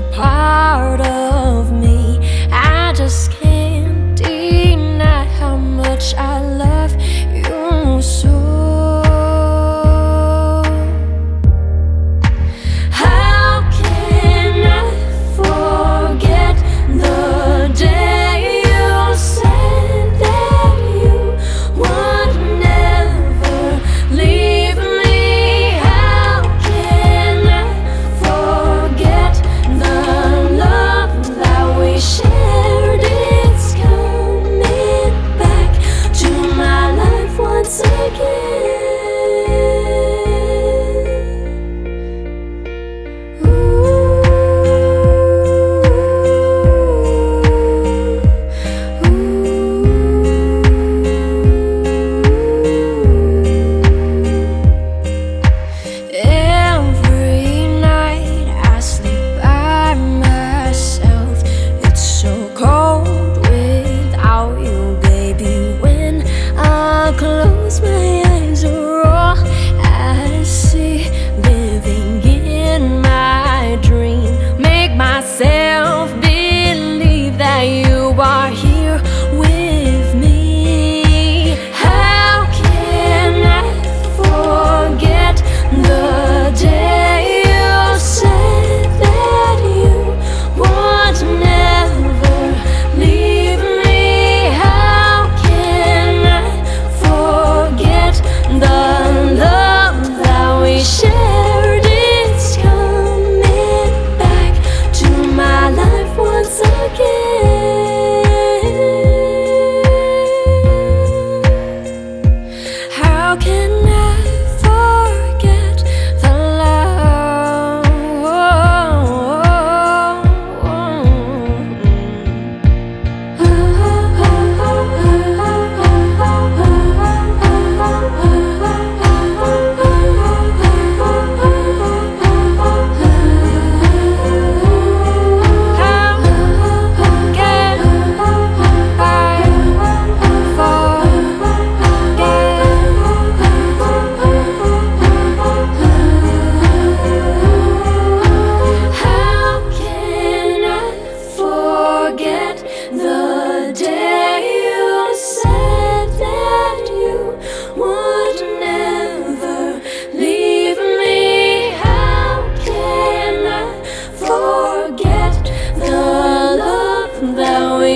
empire.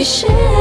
是